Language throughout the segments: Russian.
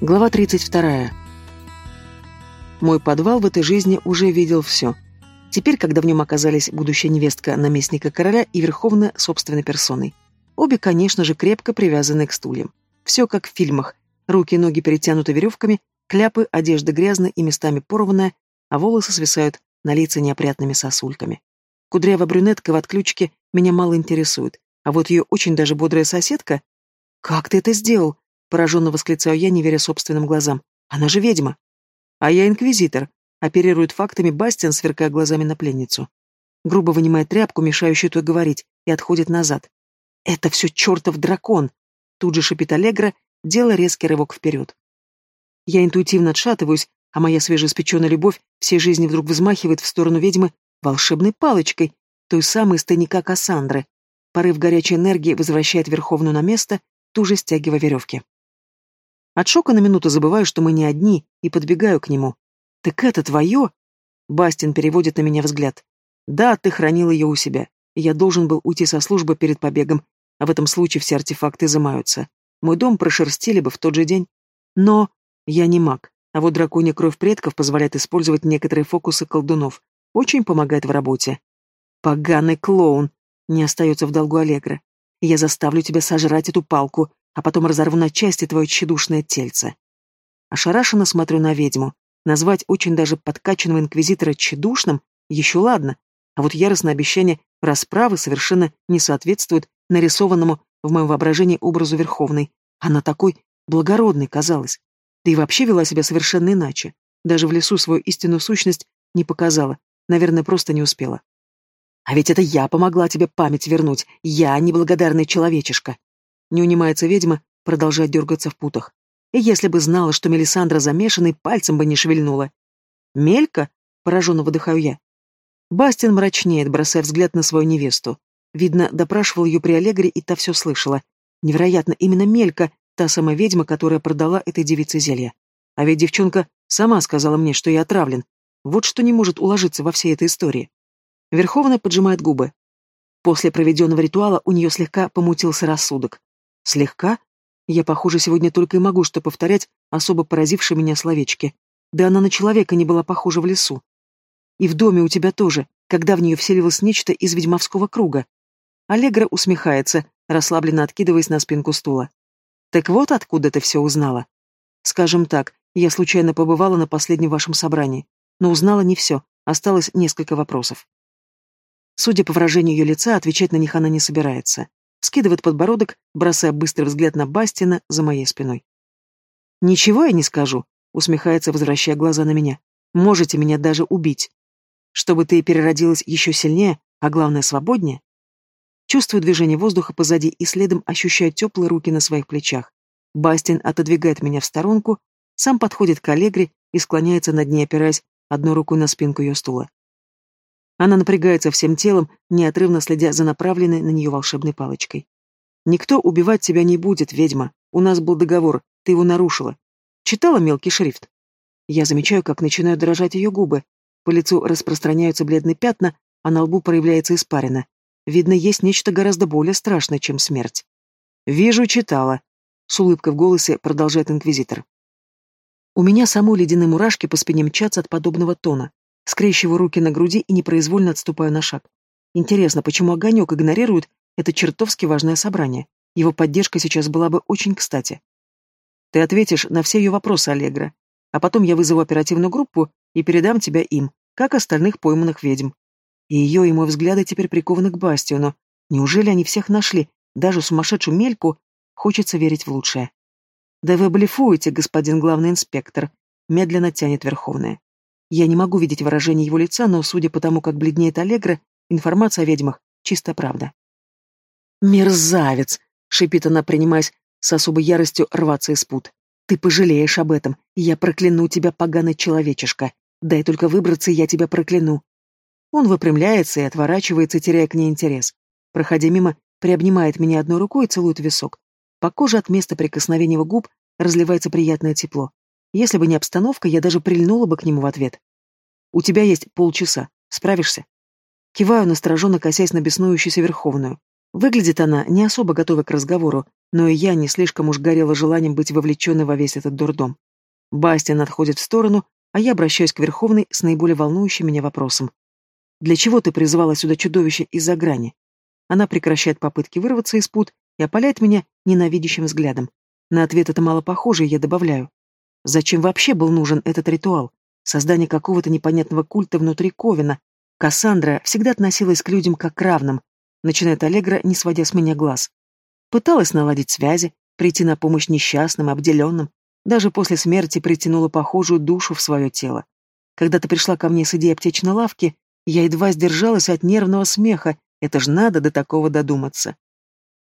Глава 32. Мой подвал в этой жизни уже видел все. Теперь, когда в нем оказались будущая невестка наместника короля и Верховная собственной персоной. Обе, конечно же, крепко привязаны к стульям. Все как в фильмах. Руки и ноги перетянуты веревками, кляпы, одежда грязная и местами порванная, а волосы свисают на лица неопрятными сосульками. Кудрявая брюнетка в отключке меня мало интересует, а вот ее очень даже бодрая соседка... «Как ты это сделал?» Пораженно восклицаю я, не веря собственным глазам. Она же ведьма. А я инквизитор. Оперирует фактами Бастиан, сверкая глазами на пленницу. Грубо вынимает тряпку, мешающую той говорить, и отходит назад. «Это все чертов дракон!» Тут же шипит Аллегра, делая резкий рывок вперед. Я интуитивно отшатываюсь, а моя свежеиспеченная любовь всей жизни вдруг взмахивает в сторону ведьмы волшебной палочкой, той самой из Кассандры. Порыв горячей энергии возвращает Верховную на место, туже стягивая веревки. От шока на минуту забываю, что мы не одни, и подбегаю к нему. «Так это твое?» Бастин переводит на меня взгляд. «Да, ты хранил ее у себя. Я должен был уйти со службы перед побегом, а в этом случае все артефакты изымаются. Мой дом прошерстили бы в тот же день. Но я не маг, а вот драконья кровь предков позволяет использовать некоторые фокусы колдунов. Очень помогает в работе. Поганый клоун. Не остается в долгу Аллегра. Я заставлю тебя сожрать эту палку, а потом разорву на части твое тщедушное тельце. Ошарашенно смотрю на ведьму. Назвать очень даже подкачанного инквизитора тщедушным еще ладно, а вот яростное обещание расправы совершенно не соответствует нарисованному в моем воображении образу Верховной. Она такой благородной казалась. Да и вообще вела себя совершенно иначе. Даже в лесу свою истинную сущность не показала. Наверное, просто не успела. А ведь это я помогла тебе память вернуть. Я неблагодарный человечишка. Не унимается ведьма, продолжает дергаться в путах. И если бы знала, что Мелисандра замешана, пальцем бы не шевельнула. Мелька? Пораженно выдыхаю я. Бастин мрачнеет, бросая взгляд на свою невесту. Видно, допрашивал ее при Аллегре, и та все слышала. Невероятно, именно Мелька, та самая ведьма, которая продала этой девице зелье. А ведь девчонка сама сказала мне, что я отравлен. Вот что не может уложиться во всей этой истории. Верховная поджимает губы. После проведенного ритуала у нее слегка помутился рассудок. Слегка? Я, похоже, сегодня только и могу что повторять особо поразившие меня словечки. Да она на человека не была похожа в лесу. И в доме у тебя тоже, когда в нее вселилось нечто из ведьмовского круга. Аллегра усмехается, расслабленно откидываясь на спинку стула. Так вот откуда ты все узнала. Скажем так, я случайно побывала на последнем вашем собрании, но узнала не все, осталось несколько вопросов. Судя по выражению ее лица, отвечать на них она не собирается. Скидывает подбородок, бросая быстрый взгляд на Бастина за моей спиной. «Ничего я не скажу», — усмехается, возвращая глаза на меня. «Можете меня даже убить. Чтобы ты переродилась еще сильнее, а главное, свободнее». Чувствую движение воздуха позади и следом ощущаю теплые руки на своих плечах. Бастин отодвигает меня в сторонку, сам подходит к Аллегре и склоняется над ней, опираясь одной рукой на спинку ее стула. Она напрягается всем телом, неотрывно следя за направленной на нее волшебной палочкой. «Никто убивать тебя не будет, ведьма. У нас был договор, ты его нарушила. Читала мелкий шрифт?» Я замечаю, как начинают дрожать ее губы. По лицу распространяются бледные пятна, а на лбу проявляется испарина. Видно, есть нечто гораздо более страшное, чем смерть. «Вижу, читала», — с улыбкой в голосе продолжает инквизитор. У меня самой ледяные мурашки по спине мчатся от подобного тона. Скрещиваю руки на груди и непроизвольно отступаю на шаг. Интересно, почему Огонек игнорирует это чертовски важное собрание? Его поддержка сейчас была бы очень кстати. Ты ответишь на все ее вопросы, Аллегра. А потом я вызову оперативную группу и передам тебя им, как остальных пойманных ведьм. И ее и мой взгляды теперь прикованы к Бастиону. Неужели они всех нашли? Даже сумасшедшую мельку? Хочется верить в лучшее. Да вы блефуете, господин главный инспектор, медленно тянет Верховная. Я не могу видеть выражение его лица, но, судя по тому, как бледнеет Аллегра, информация о ведьмах — чистая правда. «Мерзавец!» — шипит она, принимаясь с особой яростью рваться из пут. «Ты пожалеешь об этом, я прокляну тебя, поганый человечишка. Дай только выбраться, и я тебя прокляну». Он выпрямляется и отворачивается, теряя к ней интерес. Проходя мимо, приобнимает меня одной рукой и целует висок. По коже от места прикосновения его губ разливается приятное тепло. Если бы не обстановка, я даже прильнула бы к нему в ответ. «У тебя есть полчаса. Справишься?» Киваю, настороженно косясь на беснующуюся Верховную. Выглядит она не особо готовой к разговору, но и я не слишком уж горела желанием быть вовлеченной во весь этот дурдом. Бастиан отходит в сторону, а я обращаюсь к Верховной с наиболее волнующим меня вопросом. «Для чего ты призывала сюда чудовище из-за грани?» Она прекращает попытки вырваться из пут и опаляет меня ненавидящим взглядом. На ответ это мало похоже, я добавляю. Зачем вообще был нужен этот ритуал? Создание какого-то непонятного культа внутри Ковина. Кассандра всегда относилась к людям как к равным, начинает Аллегра, не сводя с меня глаз. Пыталась наладить связи, прийти на помощь несчастным, обделенным, даже после смерти притянула похожую душу в свое тело. Когда ты пришла ко мне с идеей аптечной лавки, я едва сдержалась от нервного смеха, это ж надо до такого додуматься.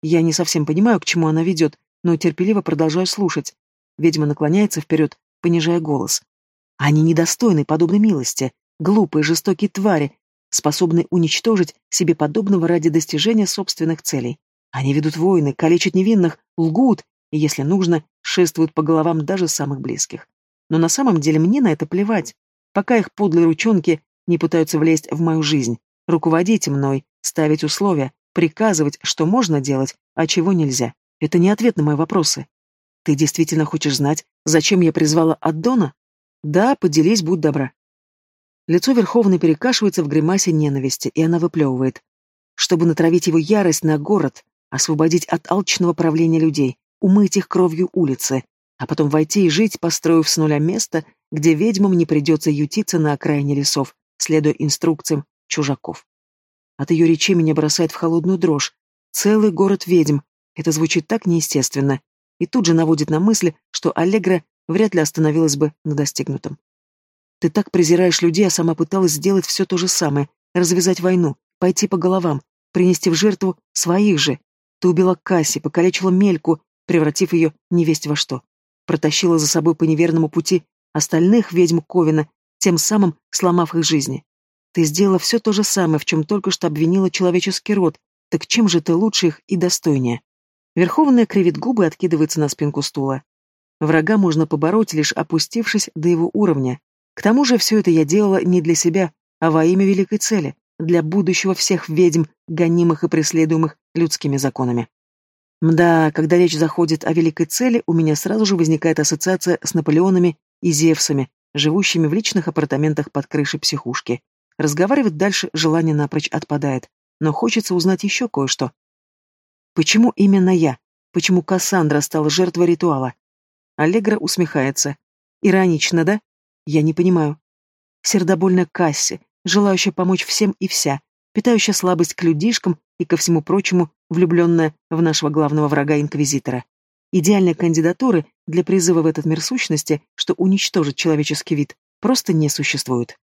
Я не совсем понимаю, к чему она ведет, но терпеливо продолжаю слушать. Ведьма наклоняется вперед, понижая голос. Они недостойны подобной милости, глупые, жестокие твари, способные уничтожить себе подобного ради достижения собственных целей. Они ведут войны, калечат невинных, лгут и, если нужно, шествуют по головам даже самых близких. Но на самом деле мне на это плевать. Пока их подлые ручонки не пытаются влезть в мою жизнь, руководить мной, ставить условия, приказывать, что можно делать, а чего нельзя. Это не ответ на мои вопросы. Ты действительно хочешь знать, зачем я призвала Аддона? Да, поделись, будь добра. Лицо Верховной перекашивается в гримасе ненависти, и она выплевывает. Чтобы натравить его ярость на город, освободить от алчного правления людей, умыть их кровью улицы, а потом войти и жить, построив с нуля место, где ведьмам не придется ютиться на окраине лесов, следуя инструкциям чужаков. От ее речи меня бросает в холодную дрожь. Целый город ведьм. Это звучит так неестественно. И тут же наводит на мысли, что Аллегра вряд ли остановилась бы на достигнутом. Ты так презираешь людей, а сама пыталась сделать все то же самое, развязать войну, пойти по головам, принести в жертву своих же. Ты убила Касси, покалечила Мельку, превратив ее невесть во что. Протащила за собой по неверному пути остальных ведьм Ковина, тем самым сломав их жизни. Ты сделала все то же самое, в чем только что обвинила человеческий род, так чем же ты лучше их и достойнее? Верховная кривит губы откидывается на спинку стула. Врага можно побороть, лишь опустившись до его уровня. К тому же все это я делала не для себя, а во имя великой цели, для будущего всех ведьм, гонимых и преследуемых людскими законами. Мда, когда речь заходит о великой цели, у меня сразу же возникает ассоциация с Наполеонами и Зевсами, живущими в личных апартаментах под крышей психушки. Разговаривать дальше желание напрочь отпадает, но хочется узнать еще кое-что. Почему именно я? Почему Кассандра стала жертвой ритуала? Аллегра усмехается. Иронично, да? Я не понимаю. Сердобольная Касси, желающая помочь всем и вся, питающая слабость к людишкам и, ко всему прочему, влюбленная в нашего главного врага-инквизитора. Идеальной кандидатуры для призыва в этот мир сущности, что уничтожит человеческий вид, просто не существует.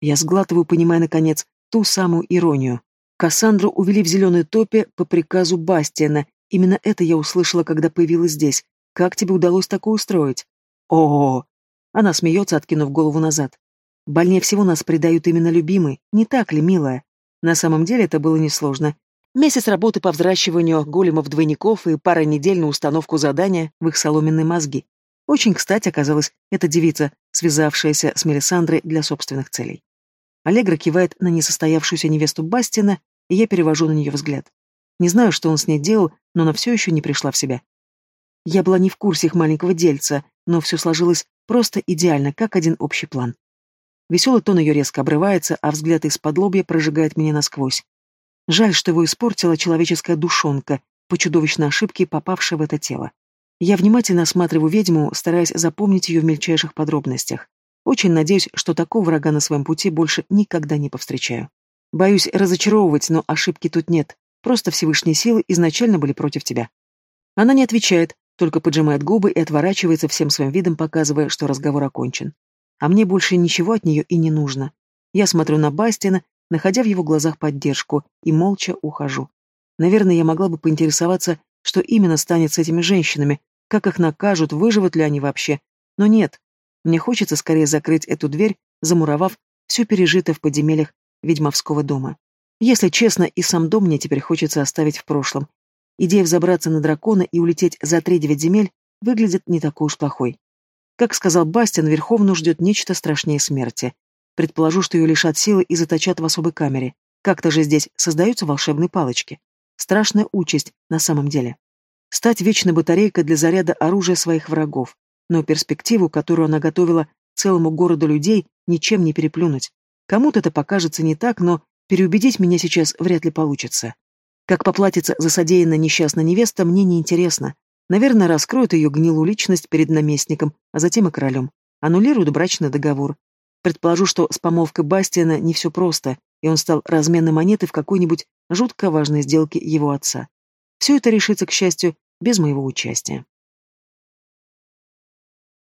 Я сглатываю, понимая, наконец, ту самую иронию. Кассандру увели в зеленой топе по приказу Бастиана. Именно это я услышала, когда появилась здесь. Как тебе удалось такое устроить? О, -о, -о. Она смеется, откинув голову назад. Больнее всего нас предают именно любимый, не так ли, милая? На самом деле это было несложно. Месяц работы по взращиванию големов-двойников и пара недель на установку задания в их соломенные мозги. Очень кстати оказалась эта девица, связавшаяся с Мелисандрой для собственных целей. Аллегра кивает на несостоявшуюся невесту Бастина, и я перевожу на нее взгляд. Не знаю, что он с ней делал, но она все еще не пришла в себя. Я была не в курсе их маленького дельца, но все сложилось просто идеально, как один общий план. Веселый тон ее резко обрывается, а взгляд из-под лобья прожигает меня насквозь. Жаль, что его испортила человеческая душонка, по чудовищной ошибке попавшая в это тело. Я внимательно осматриваю ведьму, стараясь запомнить ее в мельчайших подробностях. Очень надеюсь, что такого врага на своем пути больше никогда не повстречаю. Боюсь разочаровывать, но ошибки тут нет. Просто Всевышние силы изначально были против тебя. Она не отвечает, только поджимает губы и отворачивается всем своим видом, показывая, что разговор окончен. А мне больше ничего от нее и не нужно. Я смотрю на Бастина, находя в его глазах поддержку, и молча ухожу. Наверное, я могла бы поинтересоваться, что именно станет с этими женщинами, как их накажут, выживут ли они вообще. Но нет. Мне хочется скорее закрыть эту дверь, замуровав все пережитое в подземельях ведьмовского дома. Если честно, и сам дом мне теперь хочется оставить в прошлом. Идея взобраться на дракона и улететь за три-девять земель выглядит не такой уж плохой. Как сказал Бастин, Верховну ждет нечто страшнее смерти. Предположу, что ее лишат силы и заточат в особой камере. Как-то же здесь создаются волшебные палочки. Страшная участь на самом деле. Стать вечной батарейкой для заряда оружия своих врагов. Но перспективу, которую она готовила целому городу людей, ничем не переплюнуть. Кому-то это покажется не так, но переубедить меня сейчас вряд ли получится. Как поплатиться за содеянное несчастная невеста, мне не интересно. Наверное, раскроют ее гнилую личность перед наместником, а затем и королем. Аннулируют брачный договор. Предположу, что с помолвкой Бастиана не все просто, и он стал разменной монетой в какой-нибудь жутко важной сделке его отца. Все это решится, к счастью, без моего участия.